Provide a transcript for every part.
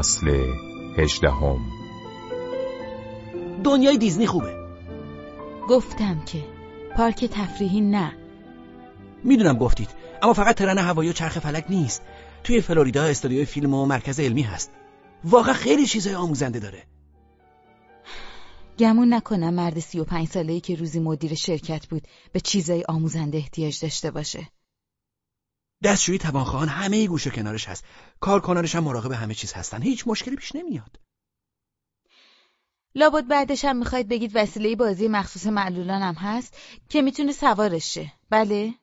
فصل هجدهم. دنیای دیزنی خوبه. گفتم که پارک تفریحی نه. می‌دونم گفتید اما فقط ترن هوایی و چرخ فلک نیست. توی فلوریدا استودیوی فیلم و مرکز علمی هست. واقعا خیلی چیزای آموزنده داره. گمون نکنم مرد سی و پنج ساله‌ای که روزی مدیر شرکت بود به چیزای آموزنده احتیاج داشته باشه. دستشویی توانخواهان همه گوش و کنارش هست. کارکنانش هم مراقب همه چیز هستن. هیچ مشکلی پیش نمیاد. لابد بعدش هم می‌خواید بگید وسیله بازی مخصوص معلولان هم هست که می‌تونه سوارش شه بله؟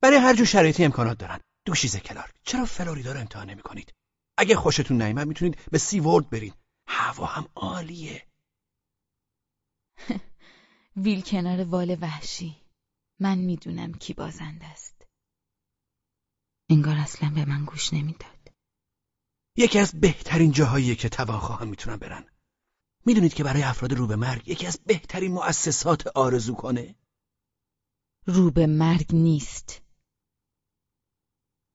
برای هر جو شرایطی امکانات دارن. دوشیزه کلارک چرا فلوریدا رو امتحان نمی کنید اگه خوشتون نیامد می‌تونید به سی ورد برین. هوا هم عالیه. ویل کنار وال وحشی. من می‌دونم کی بازنده است. انگار اصلا به من گوش نمی‌داد. یکی از بهترین جاهاییه که توانخواهان می‌تونن برن. می‌دونید که برای افراد رو به مرگ یکی از بهترین مؤسسات آرزو کنه؟ رو به مرگ نیست.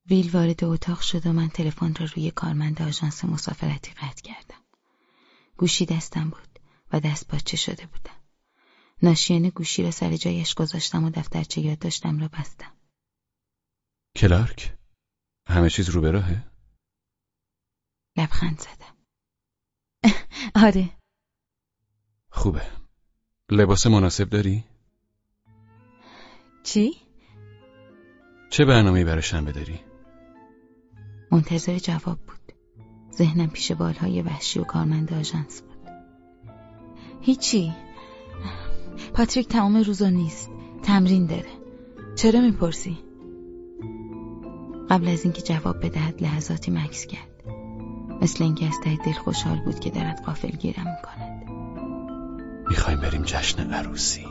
ویل وارد اتاق شد و من تلفن را روی کارمند آژانس مسافرتی قطع کردم. گوشی دستم بود و دست باچه شده بودم. ناشیانه گوشی را سر جایش گذاشتم و دفترچه یادداشتم را بستم. کلارک؟ همه چیز رو راهه؟ لبخند زدم آره خوبه لباس مناسب داری؟ چی؟ چه برنامه‌ای برای شنبه داری؟ منتظر جواب بود ذهنم پیش بالهای وحشی و کارمند آژانس بود هیچی پاتریک تمام روزا نیست تمرین داره چرا می‌پرسی؟ قبل از اینکه جواب بدهد لحظاتی مکس کرد. مثل اینکه از ته دل خوشحال بود که دارد قافل گیرم می‌کند. می‌خوایم بریم جشن عروسی.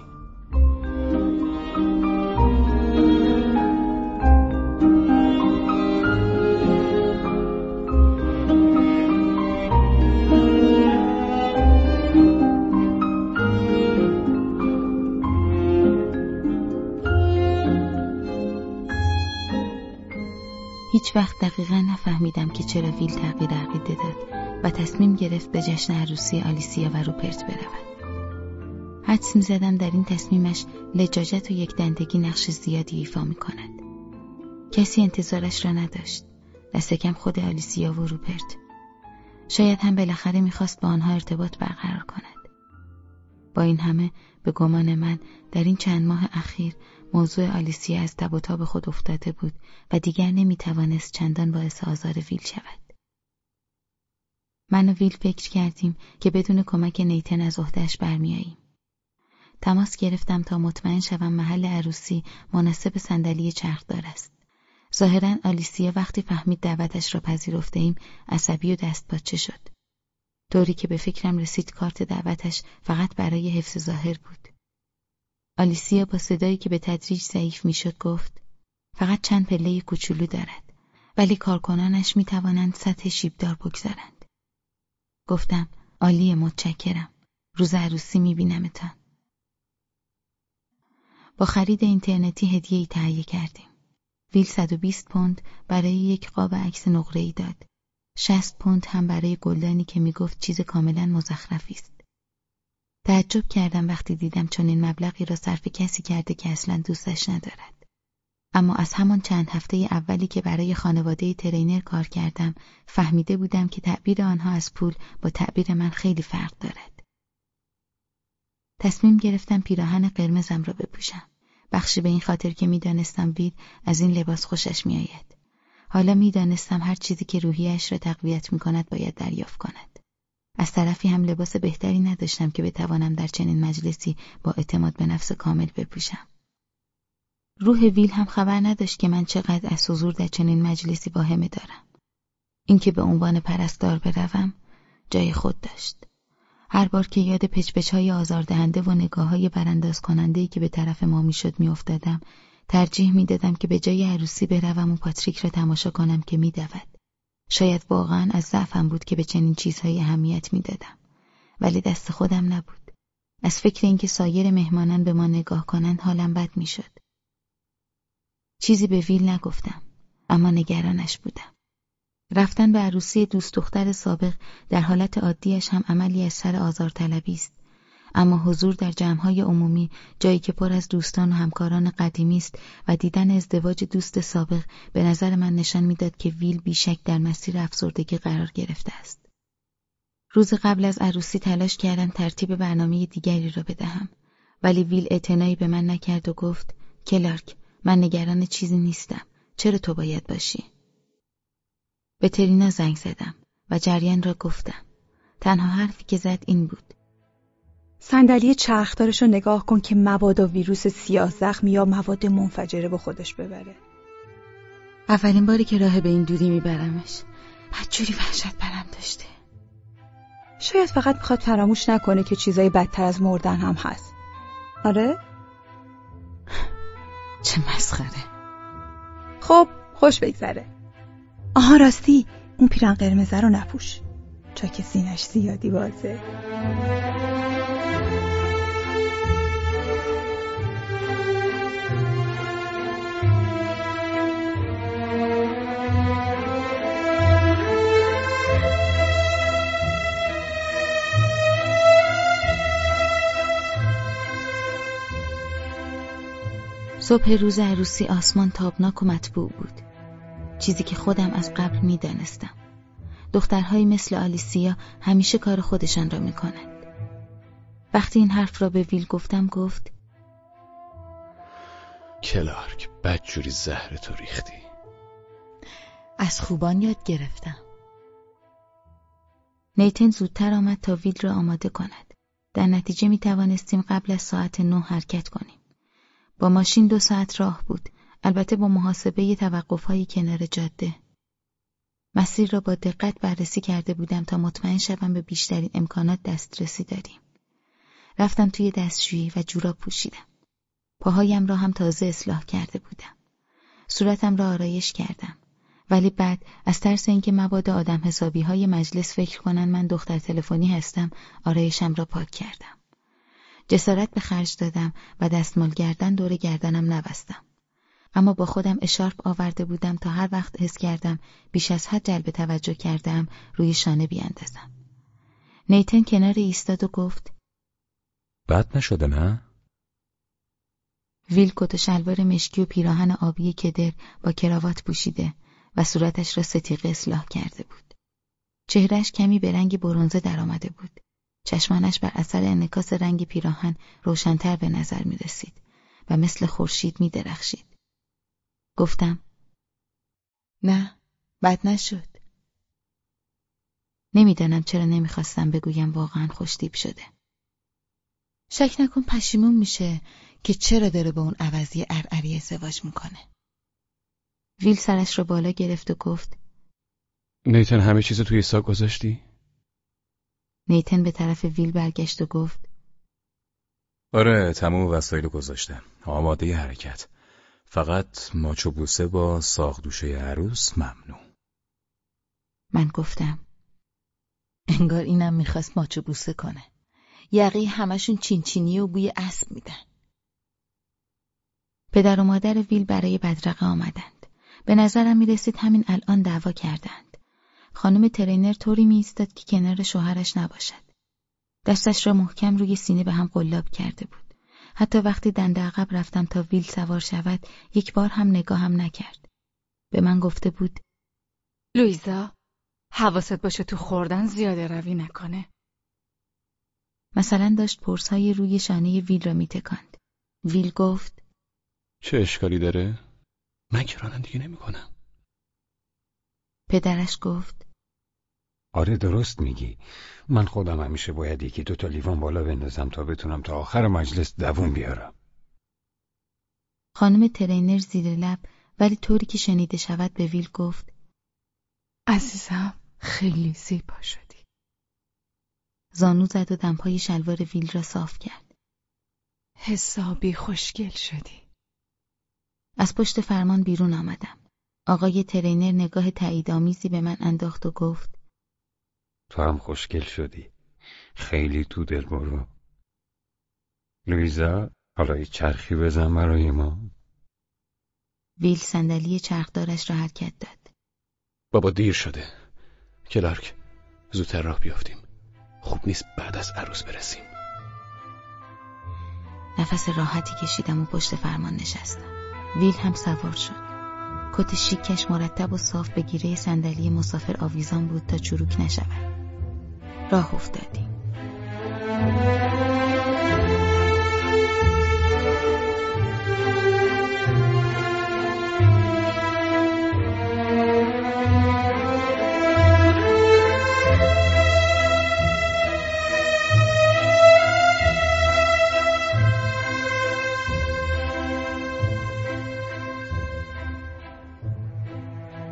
هیچ وقت دقیقا نفهمیدم که چرا ویل تغییر عقیده داد و تصمیم گرفت به جشن عروسی آلیسیا و روپرت برود. حدس زدم در این تصمیمش لجاجت و یک دندگی نقش زیادی ایفا می کند. کسی انتظارش را نداشت. دست کم خود آلیسیا و روپرت. شاید هم بالاخره می‌خواست با آنها ارتباط برقرار کند. با این همه به گمان من در این چند ماه اخیر موضوع آلیسیا از تب و تاب خود افتاده بود و دیگر نمی‌توانست چندان باعث آزار ویل شود. من و ویل فکر کردیم که بدون کمک نیتن از عهدهش برمیاییم. تماس گرفتم تا مطمئن شوم محل عروسی مناسب صندلی چرخدار است. ظاهرا آلیسیا وقتی فهمید دعوتش را پذیرفته ایم عصبی و دست باچه شد. طوری که به فکرم رسید کارت دعوتش فقط برای حفظ ظاهر بود. آلیسیا با صدایی که به تدریج ضعیف می‌شد گفت فقط چند پله کوچولو دارد ولی کارکنانش می توانند سطح شیبدار بگذارند. گفتم عالی متشکرم. روز عروسی می بینمتان. با خرید اینترنتی هدیه ای تهیه کردیم. ویل 120 پوند برای یک قاب عکس نقره‌ای داد. 60 پوند هم برای گلدانی که می‌گفت چیز کاملا مزخرفی است. تعجب کردم وقتی دیدم چنین مبلغی را صرف کسی کرده که اصلا دوستش ندارد. اما از همان چند هفته اولی که برای خانواده ترینر کار کردم فهمیده بودم که تعبیر آنها از پول با تعبیر من خیلی فرق دارد. تصمیم گرفتم پیراهن قرمزم را بپوشم. بخشی به این خاطر که می‌دانستم وید از این لباس خوشش میآید. حالا می‌دانستم هر چیزی که روحیش را تقویت می کند باید دریافت کند. از طرفی هم لباس بهتری نداشتم که بتوانم در چنین مجلسی با اعتماد به نفس کامل بپوشم. روح ویل هم خبر نداشت که من چقدر از حضور در چنین مجلسی واهمه دارم. اینکه به عنوان پرستار بروم جای خود داشت. هر بار که یاد پچپچ های آزاردهنده و نگاه های برانداز کننده که به طرف ما می‌شد میافتادم ترجیح می‌دادم که به جای عروسی بروم و پاتریک را تماشا کنم که میدود. شاید واقعا از ضعفم بود که به چنین چیزهایی اهمیت می‌دادم ولی دست خودم نبود. از فکر اینکه سایر مهمانان به ما نگاه کنند حالم بد می‌شد. چیزی به ویل نگفتم اما نگرانش بودم. رفتن به عروسی دوست دختر سابق در حالت عادیش هم عملی از سر آزارطلبی است اما حضور در جمعهای عمومی جایی که پر از دوستان و همکاران قدیمی است و دیدن ازدواج دوست سابق به نظر من نشان می‌داد که ویل بیشک در مسیر افسردگی قرار گرفته است. روز قبل از عروسی تلاش کردم ترتیب برنامه دیگری را بدهم ولی ویل اعتنایی به من نکرد و گفت کلارک من نگران چیزی نیستم. چرا تو باید باشی؟ به ترینا زنگ زدم و جریان را گفتم. تنها حرفی که زد این بود. صندلی چرخدارش رو نگاه کن که مبادا ویروس سیاه زخم یا مواد منفجره به خودش ببره. اولین باری که راه به این دودی میبرمش. بدجوری وحشت برم داشته. شاید فقط می‌خواد فراموش نکنه که چیزای بدتر از مردن هم هست. آره؟ چه مسخره. خب خوش بگذره. آها راستی. اون پیرن قرمزه رو نپوش. چاک سینش زیادی بازه. صبح روز عروسی آسمان تابناک و مطبوع بود. چیزی که خودم از قبل می‌دانستم. دخترهایی مثل آلیسیا همیشه کار خودشان را می‌کنند. وقتی این حرف را به ویل گفتم گفت کلارک بدجوری زهر تو ریختی. از خوبان یاد گرفتم. نیتن زودتر آمد تا ویل را آماده کند. در نتیجه می توانستیم قبل از ساعت نه حرکت کنیم. با ماشین دو ساعت راه بود. البته با محاسبه توقفهای کنار جاده. مسیر را با دقت بررسی کرده بودم تا مطمئن شوم به بیشترین امکانات دسترسی داریم. رفتم توی دستشویی و جورا پوشیدم. پاهایم را هم تازه اصلاح کرده بودم. صورتم را آرایش کردم. ولی بعد از ترس اینکه مبادا آدم حسابی های مجلس فکر کنن من دختر تلفنی هستم آرایشم را پاک کردم. جسارت به خرج دادم و دستمال گردن دور گردنم نبستم. اما با خودم اشارپ آورده بودم تا هر وقت حس کردم بیش از حد جلب توجه کردم روی شانه بیاندازم. نیتن کنار ایستاد و گفت بد نشده نه؟ ویل کت و شلوار مشکی و پیراهن آبی کدر با کراوات پوشیده و صورتش را ستیقه اصلاح کرده بود. چهرش کمی به رنگ برونزه درآمده بود. چشمانش بر اثر انکاس رنگ پیراهن روشنتر به نظر می رسید و مثل خورشید می درخشید. گفتم نه بد نشد. نمی‌دانم چرا نمی‌خواستم بگویم واقعا خوشتیب شده. شک نکن پشیمون میشه که چرا داره به اون عوضی ارعری ازدواج می‌کنه. ویل سرش را بالا گرفت و گفت نیتن همه چیز توی ساک گذاشتی؟ نیتن به طرف ویل برگشت و گفت آره تمام وسایل گذاشتم. آماده حرکت. فقط ماچو بوسه با ساق دوشه عروس ممنوع. من گفتم انگار اینم می‌خواست ماچو بوسه کنه. یقی همشون چینچینی و بوی اسب میدن. پدر و مادر ویل برای بدرقه آمدند. به نظرم می‌رسید همین الان دعوا کردند خانم ترینر طوری می ایستاد که کنار شوهرش نباشد. دستش را محکم روی سینه به هم قلاب کرده بود. حتی وقتی دنده عقب رفتم تا ویل سوار شود یک بار هم نگاه هم نکرد. به من گفته بود لویزا حواست باشه تو خوردن زیاده روی نکنه. مثلا داشت پرسهای روی شانه ویل را میتکاند. ویل گفت چه اشکالی داره؟ من که رانندگی نمی کنم. پدرش گفت. آره درست میگی. من خودم همیشه باید یکی دو تا لیوان بالا بندازم تا بتونم تا آخر مجلس دووم بیارم. خانم ترینر زیر لب ولی طوری که شنیده شود به ویل گفت. عزیزم خیلی زیبا شدی. زانو زد و دمپای شلوار ویل را صاف کرد. حسابی خوشگل شدی. از پشت فرمان بیرون آمدم. آقای ترینر نگاه تاییدآمیزی به من انداخت و گفت تو هم خوشگل شدی. خیلی تو دل برو. لویزا حالا یه چرخی بزن برای ما. ویل صندلی چرخدارش را حرکت داد. بابا دیر شده. کلارک زودتر راه بیافتیم. خوب نیست بعد از عروس برسیم. نفس راحتی کشیدم و پشت فرمان نشستم. ویل هم سوار شد. کت شیکش مرتب و صاف به گیره صندلی مسافر آویزان بود تا چروک نشود. راه افتادیم.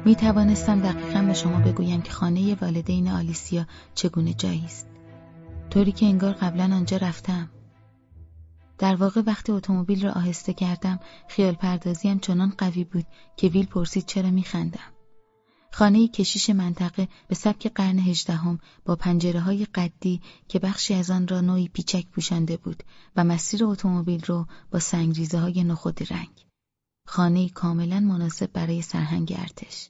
می توانستم دقیقا به شما بگویم که خانه والدین آلیسیا چگونه جایی است. طوری که انگار قبلا آنجا رفتم. در واقع وقتی اتومبیل را آهسته کردم خیال پردازیم چنان قوی بود که ویل پرسید چرا میخندم. خانه کشیش منطقه به سبک قرن هجدهم با پنجره های قدی که بخشی از آن را نوعی پیچک پوشانده بود و مسیر اتومبیل رو با سنگریزه های نخود رنگ. خانه کاملا مناسب برای سرهنگ ارتش.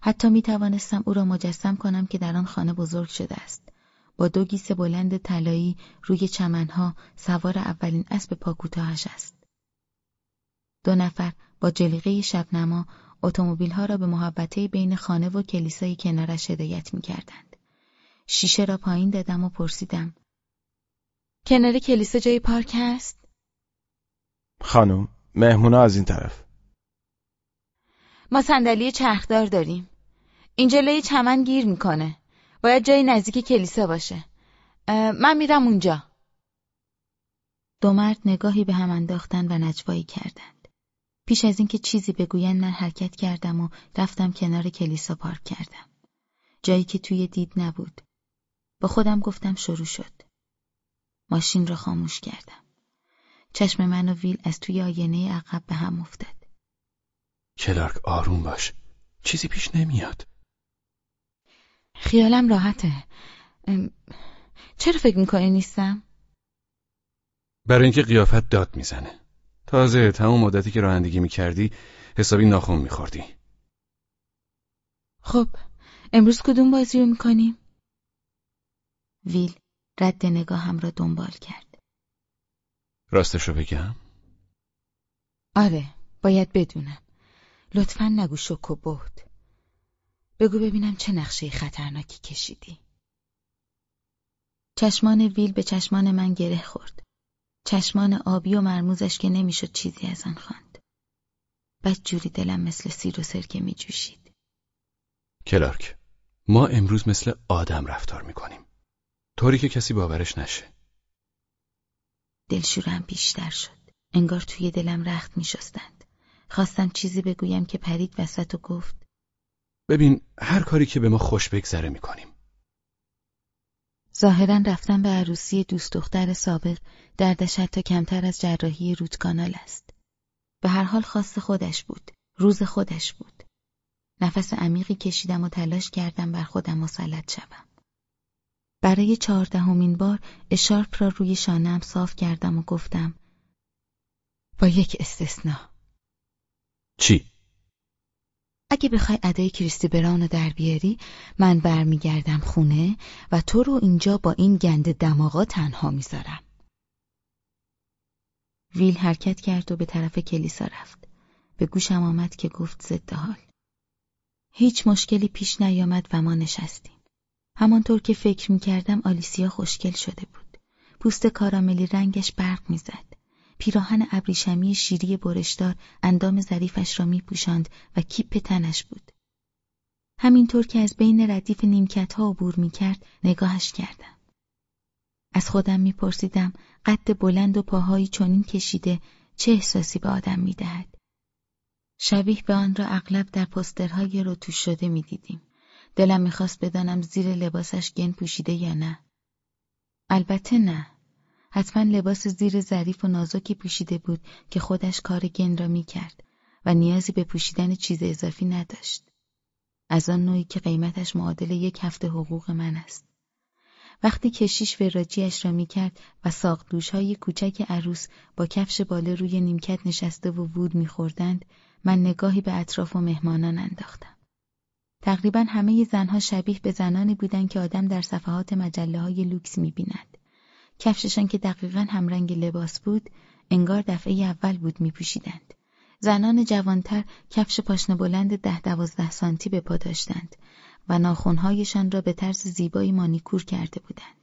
حتی می توانستم او را مجسم کنم که در آن خانه بزرگ شده است. با دو گیس بلند طلایی روی چمنها سوار اولین اسب پاکوتاهش است. دو نفر با جلیقه شبنما اتومبیل‌ها را به محبته بین خانه و کلیسای کنارش هدایت می‌کردند. شیشه را پایین دادم و پرسیدم: کنار کلیسا جای پارک هست؟ خانم، مهمونا از این طرف. ما صندلی چرخدار داریم. این جلوی چمن گیر می‌کنه. باید جای نزدیک کلیسا باشه. من میرم اونجا. دو مرد نگاهی به هم انداختن و نجوایی کردند. پیش از اینکه چیزی بگویند من حرکت کردم و رفتم کنار کلیسا پارک کردم. جایی که توی دید نبود. با خودم گفتم شروع شد. ماشین را خاموش کردم. چشم من و ویل از توی آینه عقب به هم افتاد. کلارک آروم باش. چیزی پیش نمیاد. خیالم راحته. چرا فکر می‌کنی نیستم؟ برای اینکه قیافت داد می‌زنه. تازه تمام مدتی که رانندگی می‌کردی حسابی ناخون میخوردی. خب امروز کدوم بازی رو می‌کنیم؟ ویل رد نگاهم را دنبال کرد. راستشو بگم؟ آره باید بدونم. لطفا نگو شک و بود. بگو ببینم چه نقشه خطرناکی کشیدی. چشمان ویل به چشمان من گره خورد. چشمان آبی و مرموزش که نمی‌شد چیزی از آن خواند. بد جوری دلم مثل سیر و سرکه می جوشید. کلارک، ما امروز مثل آدم رفتار می‌کنیم. طوری که کسی باورش نشه. دلشورم بیشتر شد. انگار توی دلم رخت می شستند. خواستم چیزی بگویم که پرید وسط و گفت ببین هر کاری که به ما خوش بگذره می‌کنیم. ظاهرا رفتن به عروسی دوست دختر سابق دردش حتی کمتر از جراحی کانال است. به هر حال خواست خودش بود. روز خودش بود. نفس عمیقی کشیدم و تلاش کردم بر خودم مسلط شوم. برای چهاردهمین بار اشارپ را روی شانم صاف کردم و گفتم با یک استثنا. چی؟ اگه بخوای ادای کریستی براون رو در بیاری من برمیگردم خونه و تو رو اینجا با این گند دماغا تنها می‌ذارم. ویل حرکت کرد و به طرف کلیسا رفت. به گوشم آمد که گفت ضد حال. هیچ مشکلی پیش نیامد و ما نشستیم. همانطور که فکر می‌کردم آلیسیا خوشگل شده بود پوست کاراملی رنگش برق می‌زد پیراهن ابریشمی شیری برشدار اندام ظریفش را میپوشاند و کیپ تنش بود. همینطور که از بین ردیف نیمکت ها عبور می‌کرد نگاهش کردم. از خودم میپرسیدم قد بلند و پاهایی چنین کشیده چه احساسی به آدم می‌دهد. شبیه به آن را اغلب در پسترهای رتوش شده می‌دیدیم. دلم می‌خواست بدانم زیر لباسش گن پوشیده یا نه. البته نه. حتما لباس زیر ظریف و نازکی پوشیده بود که خودش کار گن را می‌کرد و نیازی به پوشیدن چیز اضافی نداشت. از آن نوعی که قیمتش معادل یک هفته حقوق من است. وقتی کشیش وراجیش را می‌کرد و ساق های کوچک عروس با کفش باله روی نیمکت نشسته و وود میخوردند من نگاهی به اطراف و مهمانان انداختم. تقریبا همه زنها شبیه به زنانی بودند که آدم در صفحات مجله های لوکس می‌بیند. کفششان که دقیقا همرنگ لباس بود، انگار دفعه اول بود میپوشیدند. زنان جوانتر کفش پاشنه بلند ده دوازده سانتی به پا داشتند و ناخونهایشان را به طرز زیبایی مانیکور کرده بودند.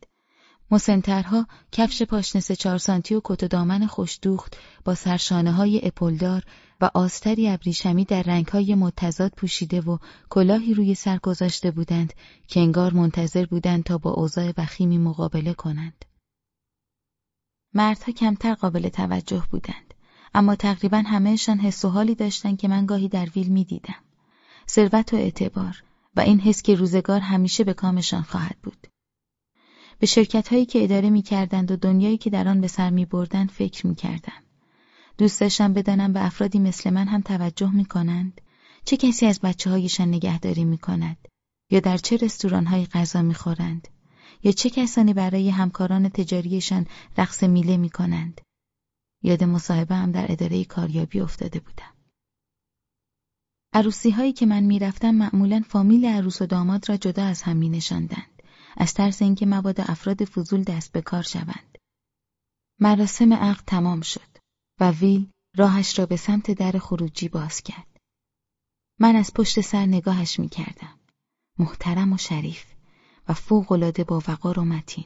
مسنترها کفش پاشنه چهار سانتی و کت و دامن خوشدوخت با سرشانه های اپلدار و آستری ابریشمی در رنگهای متضاد پوشیده و کلاهی روی سر گذاشته بودند که انگار منتظر بودند تا با اوضاع وخیمی مقابله کنند. مردها کمتر قابل توجه بودند اما تقریبا همهشان حس و حالی داشتند که من گاهی در ویل می‌دیدم. ثروت و اعتبار و این حس که روزگار همیشه به کامشان خواهد بود. به شرکت هایی که اداره می کردند و دنیایی که در آن به سر می بردند فکر می کردم. دوست داشتم بدانم به افرادی مثل من هم توجه می کنند. چه کسی از بچه هایشان نگهداری می کند؟ یا در چه رستوران های غذا می خورند؟ یا چه کسانی برای همکاران تجاریشان رقص میله می کنند؟ یاد مصاحبه هم در اداره کاریابی افتاده بودم. عروسی هایی که من می‌رفتم معمولا فامیل عروس و داماد را جدا از هم می نشاندند. از ترس اینکه مبادا افراد فضول دست به کار شوند. مراسم عقد تمام شد و ویل راهش را به سمت در خروجی باز کرد. من از پشت سر نگاهش می کردم. محترم و شریف و فوقالعاده با وقار و متین.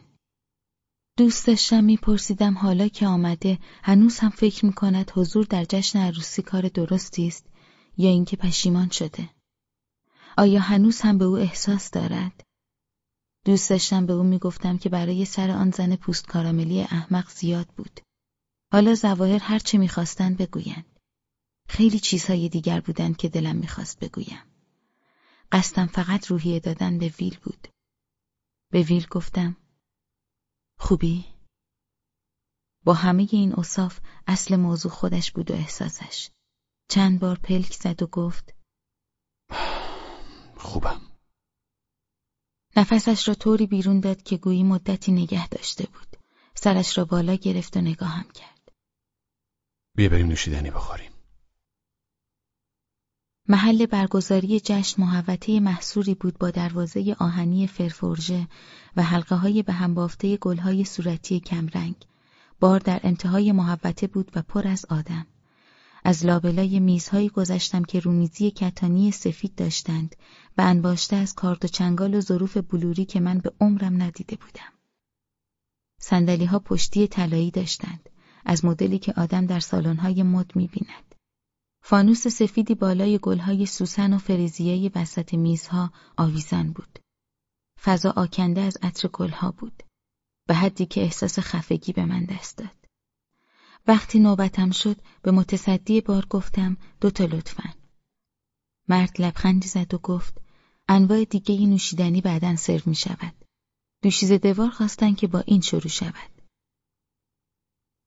دوست داشتم میپرسیدم حالا که آمده هنوز هم فکر می کند حضور در جشن عروسی کار درستی است یا اینکه پشیمان شده. آیا هنوز هم به او احساس دارد؟ دوست داشتم به او می‌گفتم که برای سر آن زن پوست کاراملی احمق زیاد بود. حالا زواهر هر چه می‌خواستند بگویند. خیلی چیزهای دیگر بودند که دلم می‌خواست بگویم. قصدم فقط روحیه دادن به ویل بود. به ویل گفتم خوبی؟ با همه این اصاف اصل موضوع خودش بود و احساسش. چند بار پلک زد و گفت خوبم. نفسش را طوری بیرون داد که گویی مدتی نگه داشته بود. سرش را بالا گرفت و نگاهم کرد. بیا بریم نوشیدنی بخوریم. محل برگزاری جشن محوطه محصوری بود با دروازه آهنی فرفورژه و حلقه های به هم بافته گلهای صورتی کمرنگ. بار در انتهای محوطه بود و پر از آدم. از لابلای میزهایی گذشتم که رومیزی کتانی سفید داشتند و انباشته از کارد و چنگال و ظروف بلوری که من به عمرم ندیده بودم. سندلی ها پشتی طلایی داشتند از مدلی که آدم در سالن‌های مد می‌بیند. فانوس سفیدی بالای گلهای سوسن و فریزیه وسط میزها آویزان بود. فضا آکنده از عطر گلها بود. به حدی که احساس خفگی به من دست داد. وقتی نوبتم شد به متصدی بار گفتم دوتا لطفا. مرد لبخندی زد و گفت انواع دیگه نوشیدنی بعدا سرو می شود. دوشیز دوار خواستن که با این شروع شود.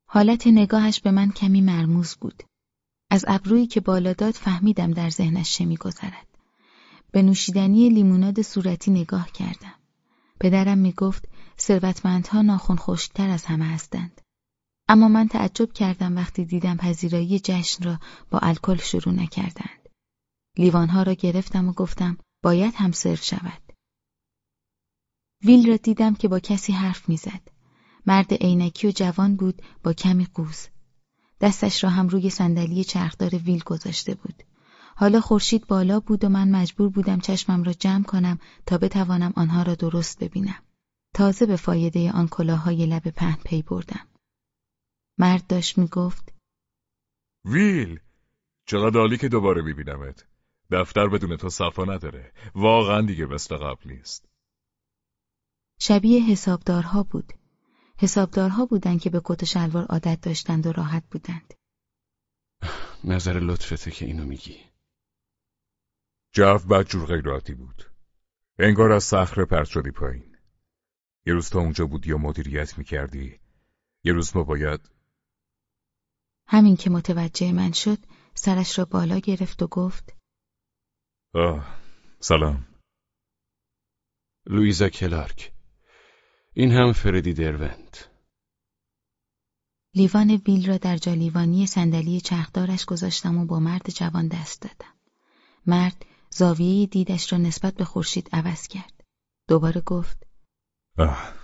حالت نگاهش به من کمی مرموز بود. از ابرویی که بالا داد فهمیدم در ذهنش چه میگذرد. به نوشیدنی لیموناد صورتی نگاه کردم. پدرم می‌گفت ثروتمندها ناخون خشکتر از همه هستند. اما من تعجب کردم وقتی دیدم پذیرایی جشن را با الکل شروع نکردند. لیوانها را گرفتم و گفتم باید هم سرو شود. ویل را دیدم که با کسی حرف می‌زد. مرد عینکی و جوان بود با کمی قوز. دستش را هم روی صندلی چرخدار ویل گذاشته بود. حالا خورشید بالا بود و من مجبور بودم چشمم را جمع کنم تا بتوانم آنها را درست ببینم. تازه به فایده آن کلاهای لب پهن پی بردم. مرد داشت می‌گفت. ویل چقدر عالی که دوباره میبینمت. دفتر بدون تو صفا نداره. واقعا دیگه مثل قبل نیست. شبیه حسابدارها بود. حسابدارها بودند که به کت و شلوار عادت داشتند و راحت بودند. نظر لطفته که اینو میگی. جو بدجور غیر بود. انگار از صخره پرت شدی پایین. یه روز تا اونجا بودی یا مدیریت می‌کردی. یه روز ما باید همین که متوجه من شد سرش را بالا گرفت و گفت آه سلام. لویزا کلارک. این هم فردی درونت لیوان ویل را در جالیوانی صندلی چرخدارش گذاشتم و با مرد جوان دست دادم. مرد زاویه دیدش را نسبت به خورشید عوض کرد. دوباره گفت آه.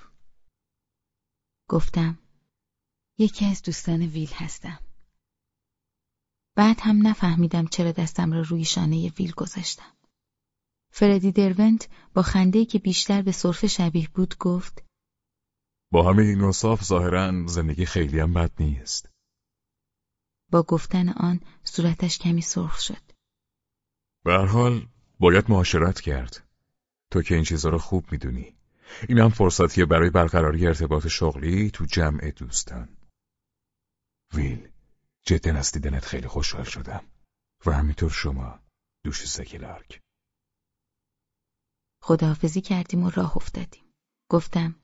گفتم یکی از دوستان ویل هستم. بعد هم نفهمیدم چرا دستم را روی شانه ویل گذاشتم. فردی درونت با خنده که بیشتر به صرف شبیه بود گفت با همه این اوصاف ظاهرا زندگی خیلی هم بد نیست. با گفتن آن صورتش کمی سرخ شد. به حال باید معاشرت کرد. تو که این چیزها رو خوب می‌دونی. این هم فرصتیه برای برقراری ارتباط شغلی تو جمع دوستان. ویل، جدا از دیدنت خیلی خوشحال شدم. و همینطور شما، دوش سکلارک. خداحافظی کردیم و راه افتادیم. گفتم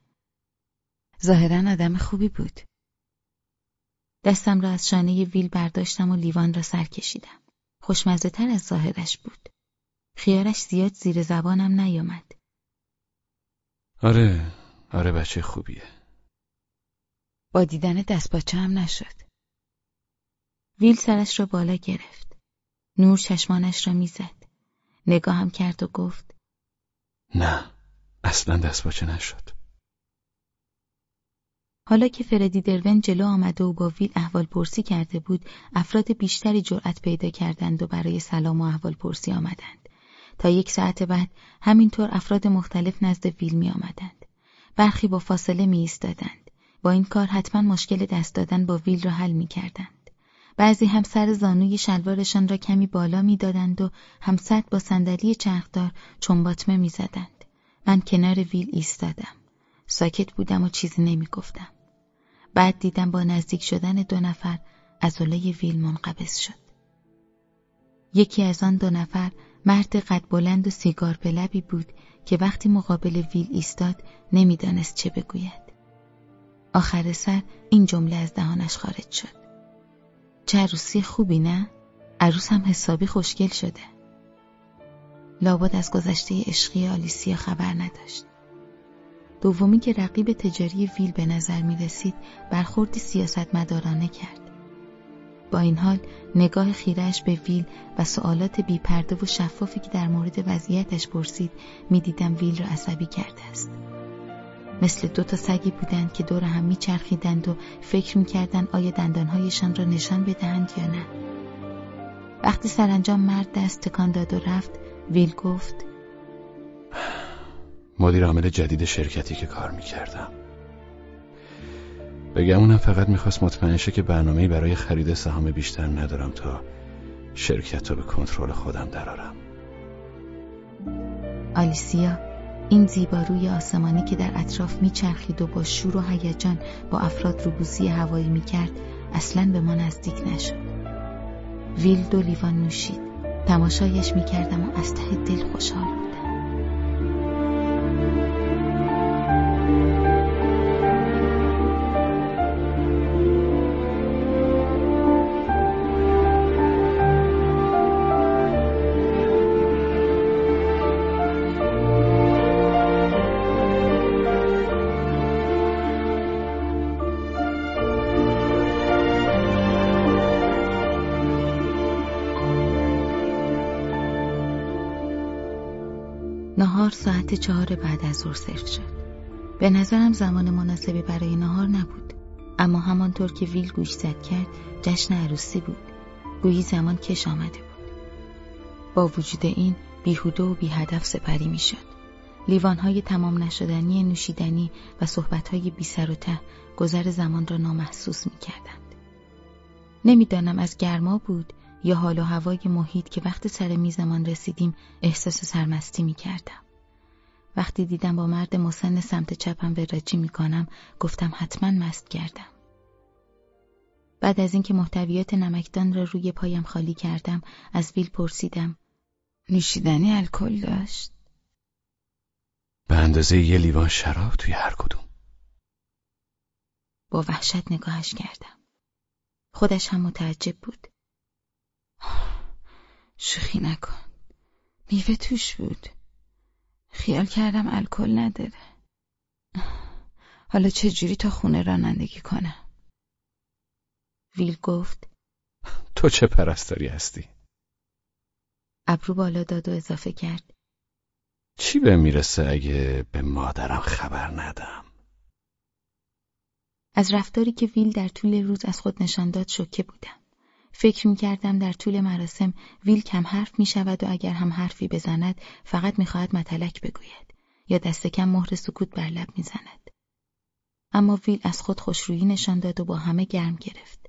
ظاهرا آدم خوبی بود. دستم را از شانه ویل برداشتم و لیوان را سر کشیدم. خوشمزه تر از ظاهرش بود. خیارش زیاد زیر زبانم نیامد. آره، آره بچه خوبیه. با دیدن دست هم نشد. ویل سرش را بالا گرفت. نور چشمانش را می‌زد. نگاهم کرد و گفت نه، اصلا دست باچه نشد. حالا که فردی درون جلو آمده و با ویل احوال پرسی کرده بود افراد بیشتری جرأت پیدا کردند و برای سلام و احوال پرسی آمدند تا یک ساعت بعد همینطور افراد مختلف نزد ویل می آمدند برخی با فاصله می ایستادند با این کار حتما مشکل دست دادن با ویل را حل می کردند بعضی هم سر زانوی شلوارشان را کمی بالا می دادند و همسط با صندلی چرخدار چنباتمه می زدند. من کنار ویل ایستادم. ساکت بودم و چیزی نمی گفتم. بعد دیدم با نزدیک شدن دو نفر عضله ویل منقبض شد. یکی از آن دو نفر مرد قد بلند و سیگار به لبی بود که وقتی مقابل ویل ایستاد نمی‌دانست چه بگوید. آخر سر این جمله از دهانش خارج شد. چه عروسی خوبی نه؟ عروس هم حسابی خوشگل شده. لابد از گذشته عشقی آلیسیا خبر نداشت. دومی که رقیب تجاری ویل به نظر می رسید برخوردی سیاست مدارانه کرد. با این حال نگاه خیرش به ویل و سوالات بیپرده و شفافی که در مورد وضعیتش پرسید می‌دیدم ویل را عصبی کرده است. مثل دو تا سگی بودند که دور هم میچرخیدند و فکر می‌کردند آیا دندانهایشان را نشان بدهند یا نه. وقتی سرانجام مرد دست تکان داد و رفت ویل گفت مدیر عامل جدید شرکتی که کار می‌کردم بگم اونم فقط می‌خواست مطمئن شه که برنامه‌ای برای خرید سهام بیشتر ندارم تا شرکت رو به کنترل خودم درارم آلیسیا این زیباروی آسمانی که در اطراف میچرخید و با شور و هیجان با افراد روبوسی هوایی می‌کرد اصلا به ما نزدیک نشد. ویل دو لیوان نوشید. تماشایش می‌کردم و از ته دل خوشحال ساعت چهار بعد از ظهر سرو شد. به نظرم زمان مناسبی برای نهار نبود. اما همانطور که ویل گوش زد کرد جشن عروسی بود. گویی زمان کش آمده بود. با وجود این بیهوده و بی هدف سپری می شد. لیوانهای تمام نشدنی نوشیدنی و صحبتهای بی سر و ته گذر زمان را نامحسوس می کردند. نمی‌دانم از گرما بود یا حال و هوای محیط که وقتی سر میزمان رسیدیم احساس سرمستی می کردم. وقتی دیدم با مرد مسن سمت چپم وراجی می کنم گفتم حتما مست کردم. بعد از اینکه محتویات نمکدان را روی پایم خالی کردم از ویل پرسیدم نوشیدنی الکل داشت؟ به اندازه یه لیوان شراب توی هر کدوم. با وحشت نگاهش کردم. خودش هم متعجب بود. شوخی نکن میوه توش بود خیال کردم الکل نداره. حالا چجوری تا خونه رانندگی کنم؟ ویل گفت تو چه پرستاری هستی؟ ابرو بالا داد و اضافه کرد. چی به می‌رسه اگه به مادرم خبر ندم؟ از رفتاری که ویل در طول روز از خود نشان داد شوکه بودم. فکر می کردم در طول مراسم ویل کم حرف می شود و اگر هم حرفی بزند فقط می خواهد متلک بگوید یا دست کم مهر سکوت بر لب می زند. اما ویل از خود خوشرویی نشان داد و با همه گرم گرفت.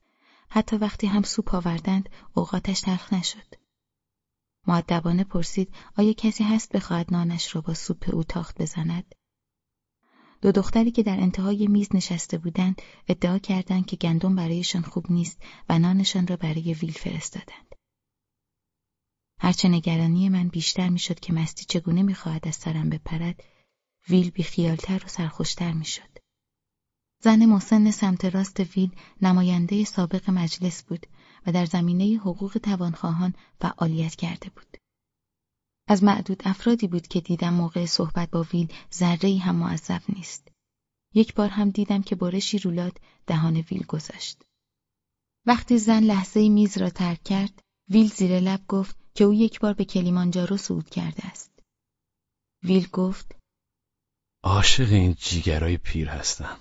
حتی وقتی هم سوپ آوردند اوقاتش تلخ نشد. معدبانه پرسید آیا کسی هست بخواهد نانش را با سوپ او تاخت بزند؟ دو دختری که در انتهای میز نشسته بودند ادعا کردند که گندم برایشان خوب نیست و نانشان را برای ویل فرستادند. هرچه نگرانی من بیشتر می‌شد که مستی چگونه می‌خواهد از سرم بپرد، ویل بیخیالتر و سرخوشتر می‌شد. زن مسن سمت راست ویل نماینده سابق مجلس بود و در زمینه حقوق توانخواهان فعالیت کرده بود. از معدود افرادی بود که دیدم موقع صحبت با ویل ذره‌ای هم معذب نیست. یک بار هم دیدم که برشی رولات دهان ویل گذاشت. وقتی زن لحظه میز را ترک کرد، ویل زیر لب گفت که او یک بار به کلیمانجارو صعود کرده است. ویل گفت عاشق این جیگرای پیر هستم.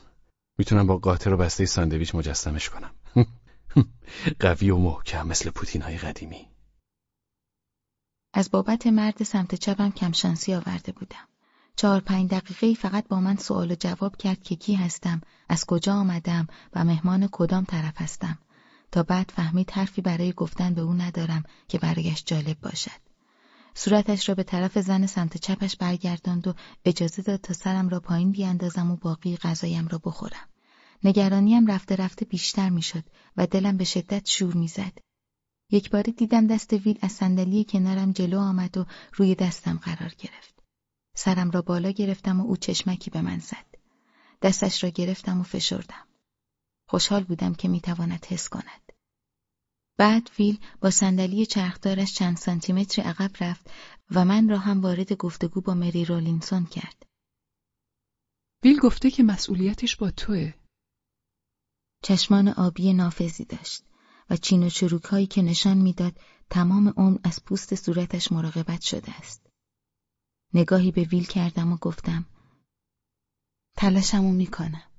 می‌تونم با قاطر و بسته ساندویچ مجسمش کنم. قوی و محکم مثل پوتین های قدیمی. از بابت مرد سمت چپم کمشانسی آورده بودم. چهار پنج دقیقه فقط با من سوال و جواب کرد که کی هستم، از کجا آمدم و مهمان کدام طرف هستم. تا بعد فهمید حرفی برای گفتن به او ندارم که برایش جالب باشد. صورتش را به طرف زن سمت چپش برگرداند و اجازه داد تا سرم را پایین بیاندازم و باقی غذایم را بخورم. نگرانیم رفته رفته بیشتر می‌شد و دلم به شدت شور می‌زد. یک باری دیدم دست ویل از صندلی کنارم جلو آمد و روی دستم قرار گرفت. سرم را بالا گرفتم و او چشمکی به من زد. دستش را گرفتم و فشردم. خوشحال بودم که می‌تواند حس کند. بعد ویل با صندلی چرخدارش چند سانتیمتری عقب رفت و من را هم وارد گفتگو با مری رولینسون کرد. ویل گفته که مسئولیتش با توه. چشمان آبی نافذی داشت و چین و چروک هایی که نشان می‌داد تمام اون از پوست صورتش مراقبت شده است. نگاهی به ویل کردم و گفتم تلاشمو می‌کنم.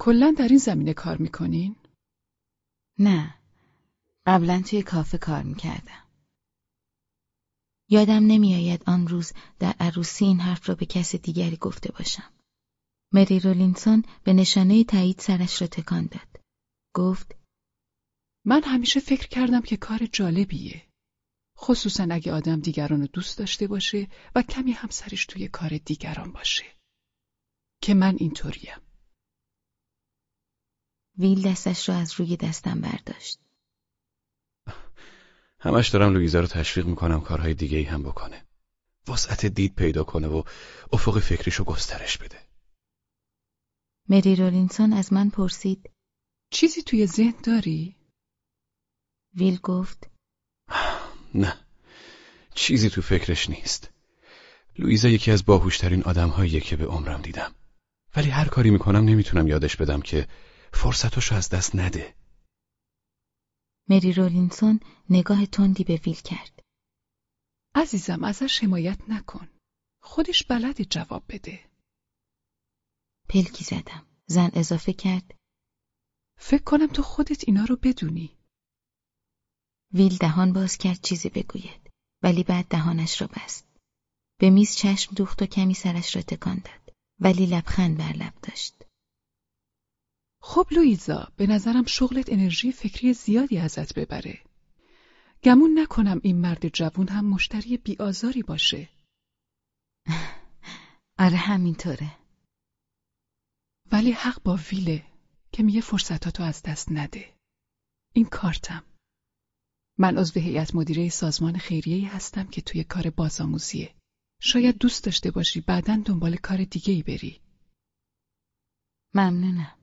کلا در این زمینه کار می‌کنین؟ نه. قبلا توی کافه کار می‌کردم. یادم نمیآید آن روز در عروسی این حرف را به کس دیگری گفته باشم. مری رولینسون به نشانه تایید سرش را تکان داد. گفت من همیشه فکر کردم که کار جالبیه. خصوصا اگه آدم دیگران رو دوست داشته باشه و کمی هم سرش توی کار دیگران باشه. که من اینطوریم. ویل دستش را از روی دستم برداشت. همش دارم لویزا رو تشویق می‌کنم کارهای دیگه ای هم بکنه. وسعت دید پیدا کنه و افق فکریشو گسترش بده. مری رولینسون از من پرسید چیزی توی ذهن داری؟ ویل گفت نه چیزی تو فکرش نیست. لویزا یکی از باهوشترین آدمهاییه که به عمرم دیدم. ولی هر کاری می‌کنم نمی‌تونم یادش بدم که فرصتشو از دست نده. مری رولینسون نگاه تندی به ویل کرد. عزیزم ازش حمایت نکن. خودش بلد جواب بده. پلکی زدم. زن اضافه کرد فکر کنم تو خودت اینا رو بدونی. ویل دهان باز کرد چیزی بگوید ولی بعد دهانش را بست. به میز چشم دوخت و کمی سرش را تکان داد ولی لبخند بر لب داشت. خب لویزا به نظرم شغلت انرژی فکری زیادی ازت ببره. گمون نکنم این مرد جوون هم مشتری بیآزاری باشه. آره همینطوره. ولی حق با ویله که میگه فرصتاتو از دست نده. این کارتم. من عضو هیئت مدیره سازمان خیریه‌ای هستم که توی کار بازآموزیه. شاید دوست داشته باشی بعدا دنبال کار دیگه ای بری. ممنونم.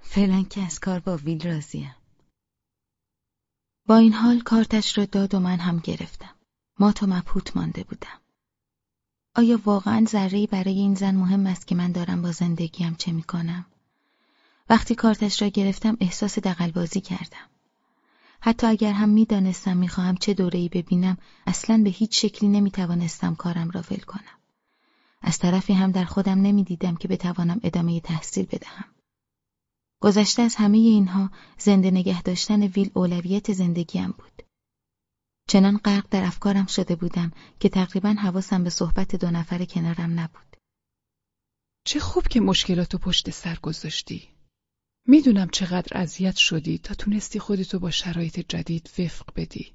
فعلا که از کار با ویل راضیم. با این حال کارتش را داد و من هم گرفتم. ما تو مبهوت مانده بودم. آیا واقعا ذره‌ای برای این زن مهم است که من دارم با زندگیم چه می‌کنم؟ وقتی کارتش را گرفتم احساس دقلبازی کردم. حتی اگر هم می‌دانستم می‌خواهم چه دوره‌ای ببینم اصلا به هیچ شکلی نمی‌توانستم کارم را ول کنم. از طرفی هم در خودم نمی‌دیدم که بتوانم ادامه تحصیل بدهم. گذشته از همه اینها زنده نگه داشتن ویل اولویت زندگیم بود. چنان غرق در افکارم شده بودم که تقریبا حواسم به صحبت دو نفر کنارم نبود. چه خوب که مشکلاتو پشت سر گذاشتی. می‌دونم چقدر اذیت شدی تا تونستی خودتو با شرایط جدید وفق بدی.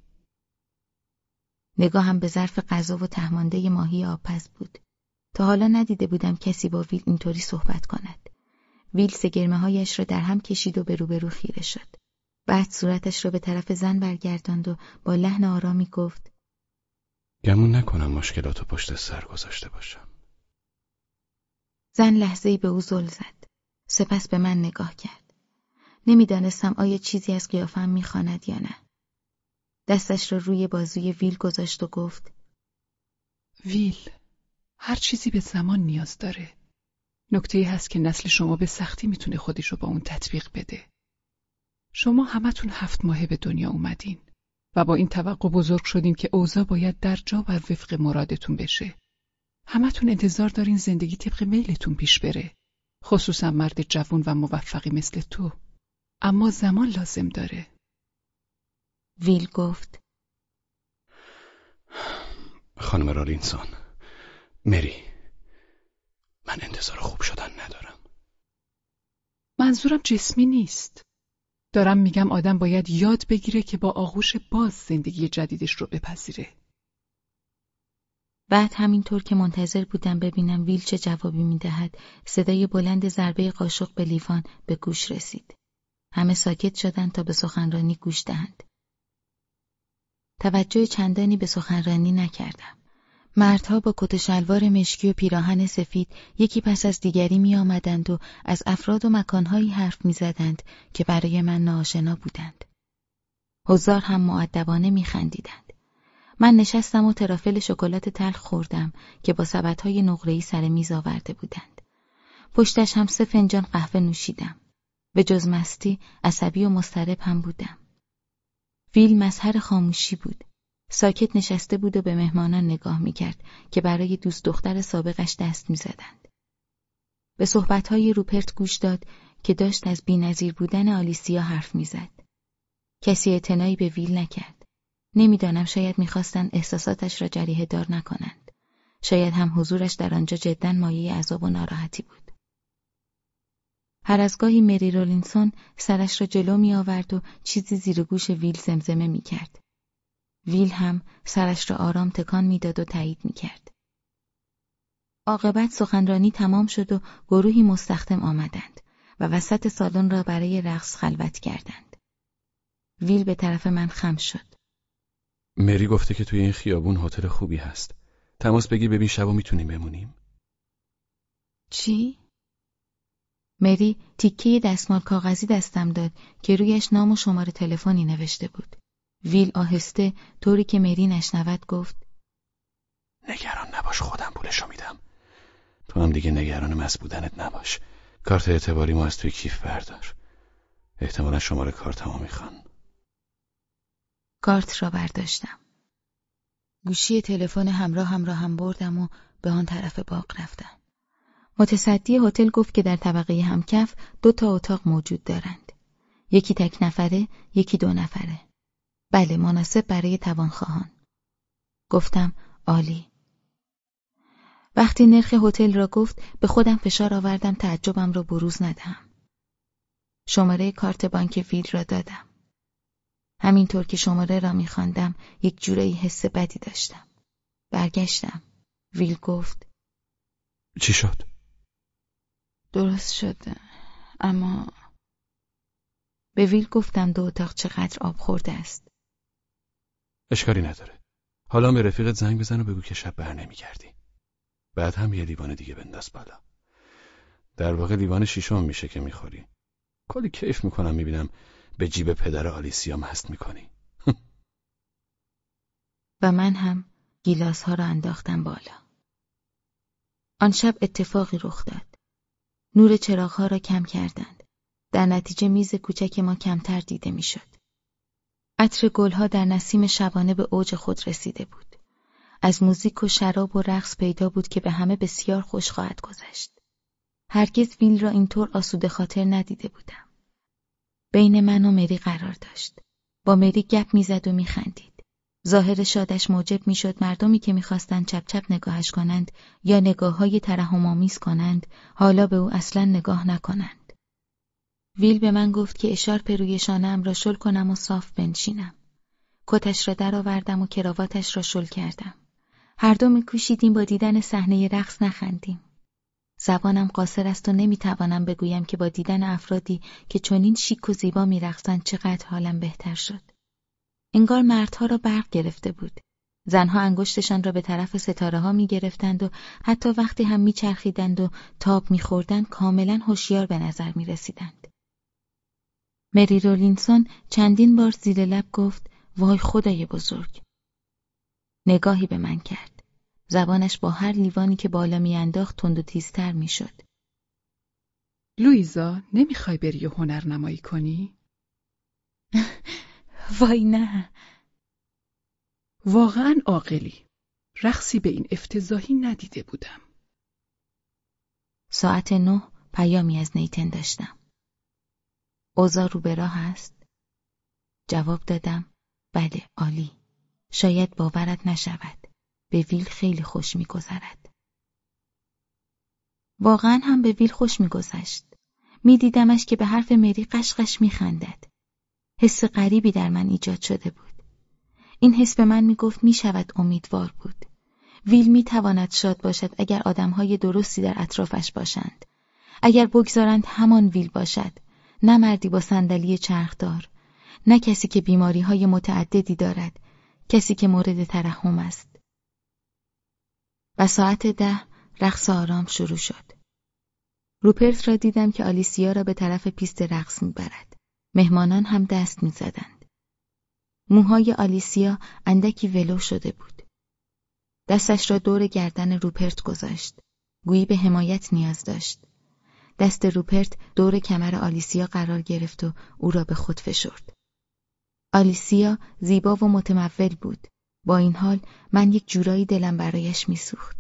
نگاهم به ظرف غذا و تهمانده ماهی آبپز بود. تا حالا ندیده بودم کسی با ویل اینطوری صحبت کند. ویل سگرمه هایش را در هم کشید و به روبرو خیره شد. بعد صورتش را به طرف زن برگرداند و با لحن آرامی گفت گمون نکنم مشکلاتو پشت سر گذاشته باشم. زن لحظه ای به او زل زد. سپس به من نگاه کرد. نمی‌دانستم آیا چیزی از قیافم می‌خواند یا نه. دستش را روی بازوی ویل گذاشت و گفت ویل هر چیزی به زمان نیاز داره. نکته ای هست که نسل شما به سختی می‌تونه خودش رو با اون تطبیق بده. شما همتون هفت ماهه به دنیا اومدین و با این توقع بزرگ شدین که اوضاع باید در جا بر وفق مرادتون بشه. همتون انتظار دارین زندگی طبق میلتون پیش بره. خصوصا مرد جوون و موفقی مثل تو. اما زمان لازم داره. ویل گفت خانم رالینسون مری من انتظار خوب شدن ندارم منظورم جسمی نیست. دارم میگم آدم باید یاد بگیره که با آغوش باز زندگی جدیدش رو بپذیره. بعد همینطور که منتظر بودم ببینم ویل چه جوابی می‌دهد صدای بلند ضربه قاشق به لیوان به گوش رسید. همه ساکت شدند تا به سخنرانی گوش دهند. توجه چندانی به سخنرانی نکردم. مردها با کت شلوار مشکی و پیراهن سفید یکی پس از دیگری می آمدند و از افراد و مکانهایی حرف می زدند که برای من ناآشنا بودند. حضار هم معدبانه می خندیدند. من نشستم و ترافل شکلات تلخ خوردم که با سبدهای نقره‌ای سر میز آورده بودند. پشتش هم سه فنجان قهوه نوشیدم. به جز مستی عصبی و مضطرب هم بودم. ویل مظهر خاموشی بود. ساکت نشسته بود و به مهمانان نگاه می‌کرد که برای دوست دختر سابقش دست می‌زدند. به صحبتهای روپرت گوش داد که داشت از بینظیر بودن آلیسیا حرف می‌زد. کسی اعتنایی به ویل نکرد. نمی‌دانم شاید می‌خواستند احساساتش را جریه دار نکنند. شاید هم حضورش در آنجا جدا مایه عذاب و ناراحتی بود. هر از گاهی مری رولینسون سرش را جلو می آورد و چیزی زیر گوش ویل زمزمه می کرد. ویل هم سرش را آرام تکان می‌داد و تایید می‌کرد. عاقبت سخنرانی تمام شد و گروهی مستخدم آمدند و وسط سالن را برای رقص خلوت کردند. ویل به طرف من خم شد. مری گفته که توی این خیابون هتل خوبی هست. تماس بگیر ببین شبا می‌تونیم بمونیم. چی؟ مری تیکه دستمال کاغذی دستم داد که رویش نام و شماره تلفنی نوشته بود. ویل آهسته طوری که مری نشنود گفت نگران نباش خودم پولشو میدم. تو هم دیگه نگران مس بودنت نباش. کارت اعتباری ما از توی کیف بردار. احتمالا شماره کارتمو می‌خوان. کارت را برداشتم. گوشی تلفن همراه همراه هم بردم و به آن طرف باغ رفتم. متصدی هتل گفت که در طبقه همکف دو تا اتاق موجود دارند. یکی تک نفره یکی دو نفره. بله مناسب برای توانخواهان. گفتم عالی. وقتی نرخ هتل را گفت به خودم فشار آوردم تعجبم را بروز ندهم. شماره کارت بانک ویل را دادم. همینطور که شماره را میخواندم یک جورایی حس بدی داشتم. برگشتم. ویل گفت چی شد؟ درست شده. اما به ویل گفتم دو اتاق چقدر آب خورده است. اشکالی نداره. حالا به رفیقت زنگ بزن و بگو که شب بر نمیگردی. بعد هم یه لیوان دیگه بنداز بالا. در واقع لیوان شیشم میشه که می‌خوری. کلی کیف می‌کنم می‌بینم به جیب پدر آلیسیا مست می‌کنی. و من هم گیلاس ها را انداختم بالا. آن شب اتفاقی رخ داد. نور چراغ ها را کم کردند در نتیجه میز کوچک ما کمتر دیده می‌شد عطر گلها در نسیم شبانه به اوج خود رسیده بود. از موزیک و شراب و رقص پیدا بود که به همه بسیار خوش خواهد گذشت. هرگز ویل را اینطور آسوده خاطر ندیده بودم. بین من و مری قرار داشت. با مری گپ می‌زد و میخندید. ظاهر شادش موجب می‌شد مردمی که می‌خواستند چپ چپ نگاهش کنند یا نگاه های ترحم‌آمیز کنند حالا به او اصلا نگاه نکنند. ویل به من گفت که اشارپ روی شانهام را شل کنم و صاف بنشینم. کتش را درآوردم و کراواتش را شل کردم. هر دو میکوشیدیم با دیدن صحنه رقص نخندیم. زبانم قاصر است و نمی‌توانم بگویم که با دیدن افرادی که چنین شیک و زیبا میرقصند چقدر حالم بهتر شد. انگار مردها را برق گرفته بود. زنها انگشتشان را به طرف ستاره ها می گرفتند و حتی وقتی هم می چرخیدند و تاب می خوردند کاملا هوشیار به نظر می رسیدند. مری رولینسون چندین بار زیر لب گفت وای خدای بزرگ. نگاهی به من کرد. زبانش با هر لیوانی که بالا میانداخت تند و تیزتر می‌شد. لویزا نمی‌خوای بری و هنر نمایی کنی؟ وای نه. واقعا عاقلی. رقصی به این افتضاحی ندیده بودم. ساعت نه پیامی از نیتن داشتم. اوزا رو به راه است؟ جواب دادم بله عالی. شاید باورت نشود. به ویل خیلی خوش میگذرد. واقعا هم به ویل خوش میگذشت. میدیدمش که به حرف مری قشقش میخندد. حس غریبی در من ایجاد شده بود. این حس به من می‌گفت می‌شود امیدوار بود. ویل می‌تواند شاد باشد اگر آدمهای درستی در اطرافش باشند. اگر بگذارند همان ویل باشد. نه مردی با صندلی چرخدار. نه کسی که بیماری های متعددی دارد. کسی که مورد ترحم است. و ساعت ده رقص آرام شروع شد. روپرت را دیدم که آلیسیا را به طرف پیست رقص می‌برد. مهمانان هم دست می‌زدند. موهای آلیسیا اندکی ولو شده بود. دستش را دور گردن روپرت گذاشت. گویی به حمایت نیاز داشت. دست روپرت دور کمر آلیسیا قرار گرفت و او را به خود فشرد. آلیسیا زیبا و متمول بود. با این حال من یک جورایی دلم برایش میسوخت.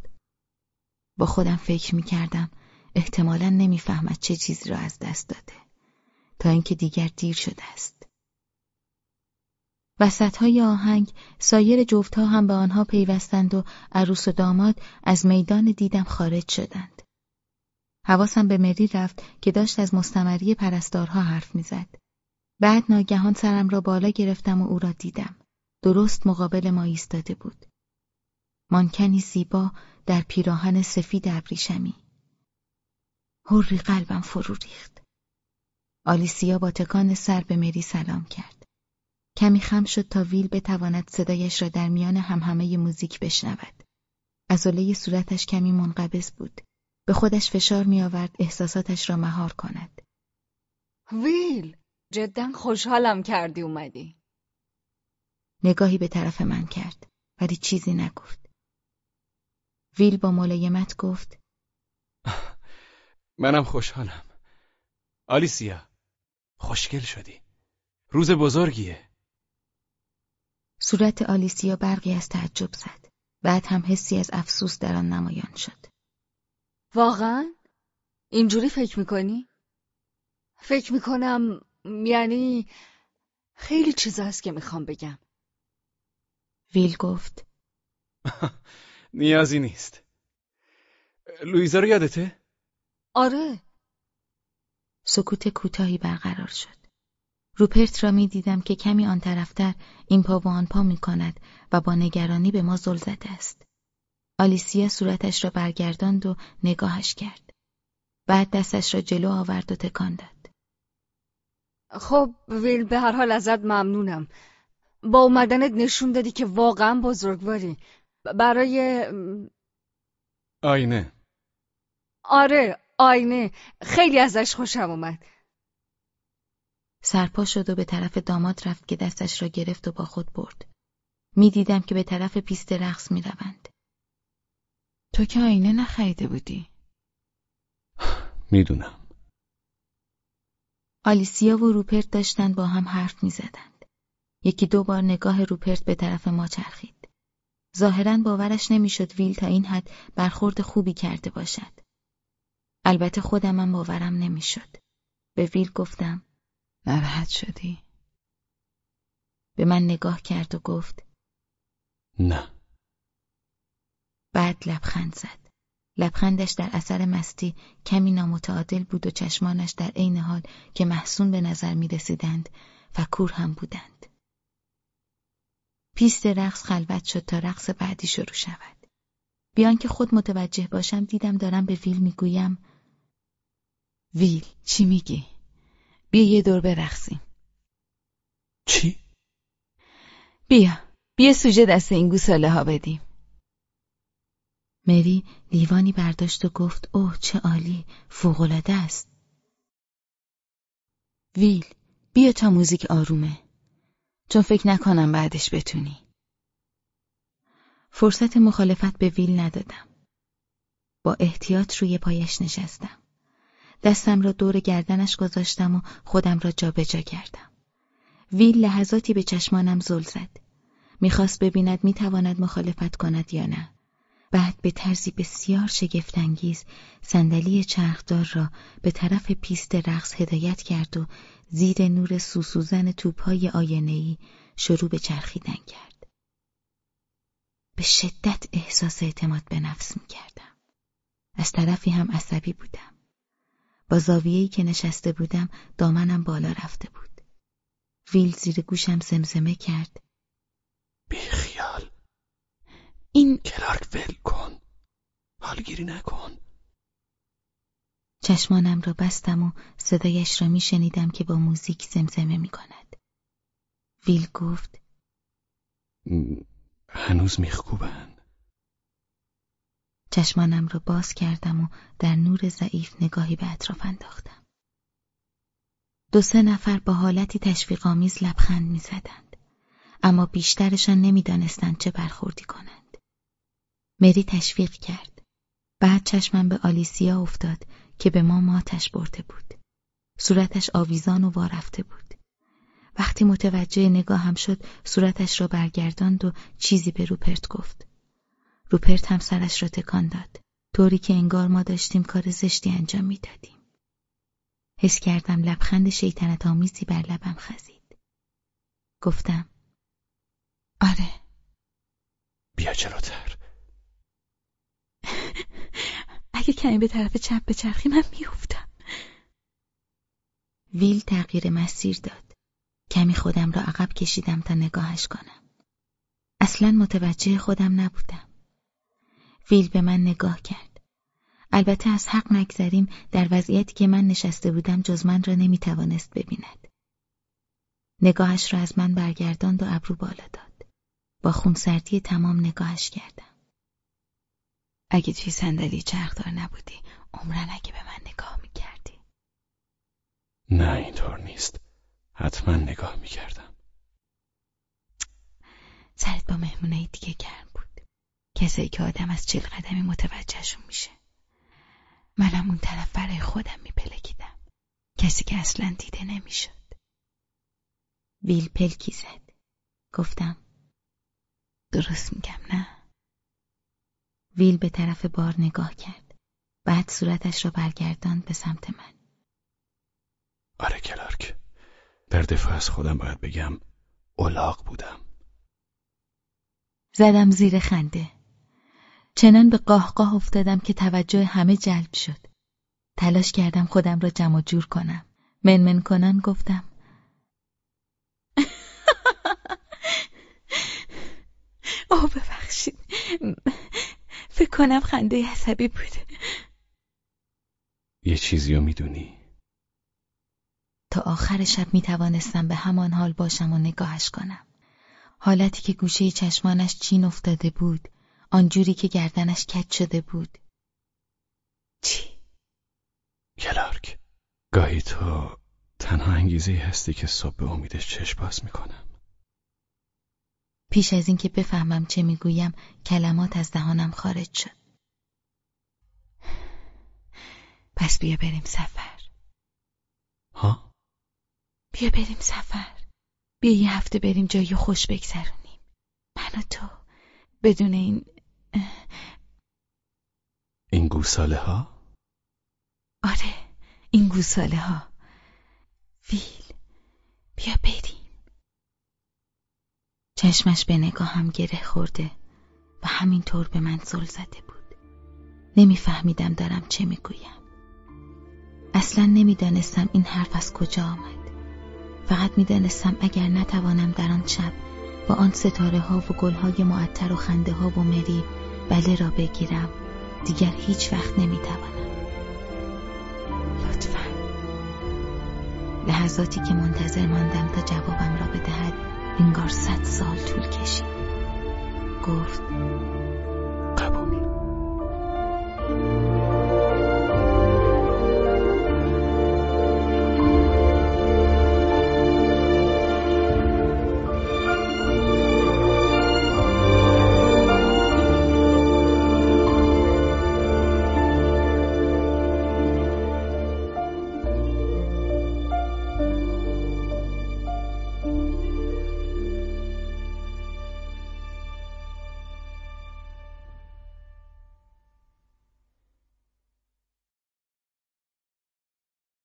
با خودم فکر می کردم احتمالا نمی‌فهمد چه چیزی را از دست داده. تا اینکه دیگر دیر شده است. های آهنگ سایر جفتها هم به آنها پیوستند و عروس و داماد از میدان دیدم خارج شدند. حواسم به مری رفت که داشت از مستمری پرستارها حرف می‌زد. بعد ناگهان سرم را بالا گرفتم و او را دیدم. درست مقابل ما ایستاده بود. مانکنی زیبا در پیراهن سفید ابریشمی. هوری قلبم فرو ریخت. آلیسیا با تکان سر به مری سلام کرد. کمی خم شد تا ویل بتواند صدایش را در میان همهمه موزیک بشنود. ازوله صورتش کمی منقبض بود. به خودش فشار می آورد احساساتش را مهار کند. ویل جدا خوشحالم کردی اومدی. نگاهی به طرف من کرد ولی چیزی نگفت. ویل با ملایمت گفت منم خوشحالم. آلیسیا خوشگل شدی. روز بزرگیه. صورت آلیسیا برقی از تعجب زد. بعد هم حسی از افسوس در آن نمایان شد. واقعا؟ اینجوری فکر می‌کنی؟ فکر می‌کنم یعنی خیلی چیز هست که می‌خوام بگم. ویل گفت نیازی نیست. لویزا رو یادته؟ آره سکوت کوتاهی برقرار شد. روپرت را می دیدم که کمی آن طرفتر این پا و آن پا می کند و با نگرانی به ما زل زده است. آلیسیا صورتش را برگرداند و نگاهش کرد. بعد دستش را جلو آورد و تکان داد. خب ویل به هر حال ازت ممنونم. با اومدنت نشون دادی که واقعا بزرگواری. برای آینه آره آینه خیلی ازش خوشم اومد. سرپا شد و به طرف داماد رفت که دستش را گرفت و با خود برد. می‌دیدم که به طرف پیست رقص می‌روند. تو که آینه نخریده بودی. می‌دونم. آلیسیا و روپرت داشتند با هم حرف می‌زدند. یکی دو بار نگاه روپرت به طرف ما چرخید. ظاهرا باورش نمی‌شد ویل تا این حد برخورد خوبی کرده باشد. البته خودمم باورم نمی‌شد. به ویل گفتم ناراحت شدی؟ به من نگاه کرد و گفت نه بعد لبخند زد. لبخندش در اثر مستی کمی نامتعادل بود و چشمانش در عین حال که محسون به نظر می رسیدند فکور هم بودند. پیست رقص خلوت شد تا رقص بعدی شروع شود. بیان که خود متوجه باشم دیدم دارم به ویل می‌گویم ویل چی میگی؟ بیا یه دور برقصیم. چی؟ بیا بیا سوژه دست این گوساله ها بدیم. مری لیوانی برداشت و گفت اوه چه عالی فوقالعاده است. ویل بیا تا موزیک آرومه. چون فکر نکنم بعدش بتونی. فرصت مخالفت به ویل ندادم. با احتیاط روی پایش نشستم. دستم را دور گردنش گذاشتم و خودم را جابجا جا کردم. ویل لحظاتی به چشمانم زل زد. می‌خواست ببیند می‌تواند مخالفت کند یا نه. بعد به طرزی بسیار شگفتانگیز صندلی چرخدار را به طرف پیست رقص هدایت کرد و زیر نور سوسوزن توپهای آینهای شروع به چرخیدن کرد. به شدت احساس اعتماد به نفس می کردم. از طرفی هم عصبی بودم. با زاویه‌ای که نشسته بودم دامنم بالا رفته بود. ویل زیر گوشم زمزمه کرد. بیخیال. این کلارک ول کن. حالگیری نکن. چشمانم را بستم و صدایش را میشنیدم که با موزیک زمزمه می کند. ویل گفت هنوز میخکوبن. چشمانم را باز کردم و در نور ضعیف نگاهی به اطراف انداختم. دو سه نفر با حالتی تشویقآمیز لبخند می‌زدند اما بیشترشان نمی‌دانستند چه برخوردی کنند. مری تشویق کرد. بعد چشمم به آلیسیا افتاد که به ما ماتش برده بود. صورتش آویزان و وارفته بود. وقتی متوجه نگاهم شد صورتش را برگرداند و چیزی به روپرت گفت. روپرت هم سرش را تکان داد. طوری که انگار ما داشتیم کار زشتی انجام می‌دادیم. حس کردم لبخند شیطنت آمیزی بر لبم خزید. گفتم آره بیا جلوتر. اگه کمی به طرف چپ بچرخی من میافتم. ویل تغییر مسیر داد. کمی خودم را عقب کشیدم تا نگاهش کنم. اصلا متوجه خودم نبودم. ویل به من نگاه کرد. البته از حق نگذریم در وضعیتی که من نشسته بودم جز من را نمی‌توانست ببیند. نگاهش را از من برگرداند و ابرو بالا داد. با خونسردی تمام نگاهش کردم. اگه توی صندلی چرخدار نبودی عمرن اگه به من نگاه می‌کردی نه اینطور نیست حتما نگاه می‌کردم سرت با مهمونه دیگه بود کسایی که آدم از چل قدمی متوجهشون میشه. منم اون طرف برای خودم میپلکیدم. کسی که اصلا دیده نمی‌شد. ویل پلکی زد. گفتم درست میگم نه؟ ویل به طرف بار نگاه کرد. بعد صورتش را برگرداند به سمت من. آره کلارک. در دفاع از خودم باید بگم اولاغ بودم. زدم زیر خنده. چنان به قاه افتادم که توجه همه جلب شد. تلاش کردم خودم را جمع جور کنم. منمن کنن گفتم. او ببخشید. فکر کنم خنده عصبی بود. یه چیزی رو می‌دونی؟ تا آخر شب می توانستم به همان حال باشم و نگاهش کنم. حالتی که گوشه چشمانش چین افتاده بود آنجوری که گردنش کج شده بود. چی؟ کلارک گاهی تو تنها انگیزه هستی که صبح به امیدش چشم باز می‌کنم. پیش از اینکه بفهمم چه می‌گویم کلمات از دهانم خارج شد. پس بیا بریم سفر. ها؟ بیا بریم سفر. بیا یه هفته بریم جایی خوش بگذرونیم. من و تو بدون این این گوساله ها؟ آره این گوساله ها ویل بیا بریم. چشمش به نگاهم گره خورده و همینطور به من زل زده بود. نمیفهمیدم دارم چه می‌گویم. اصلا نمی‌دانستم این حرف از کجا آمد. فقط می‌دانستم اگر نتوانم در آن شب با آن ستاره ها و گل های معطر و خنده ها و مری بله را بگیرم. دیگر هیچ وقت نمی‌توانم. لطفا. لحظاتی که منتظر ماندم تا جوابم را بدهد انگار صد سال طول کشید. گفت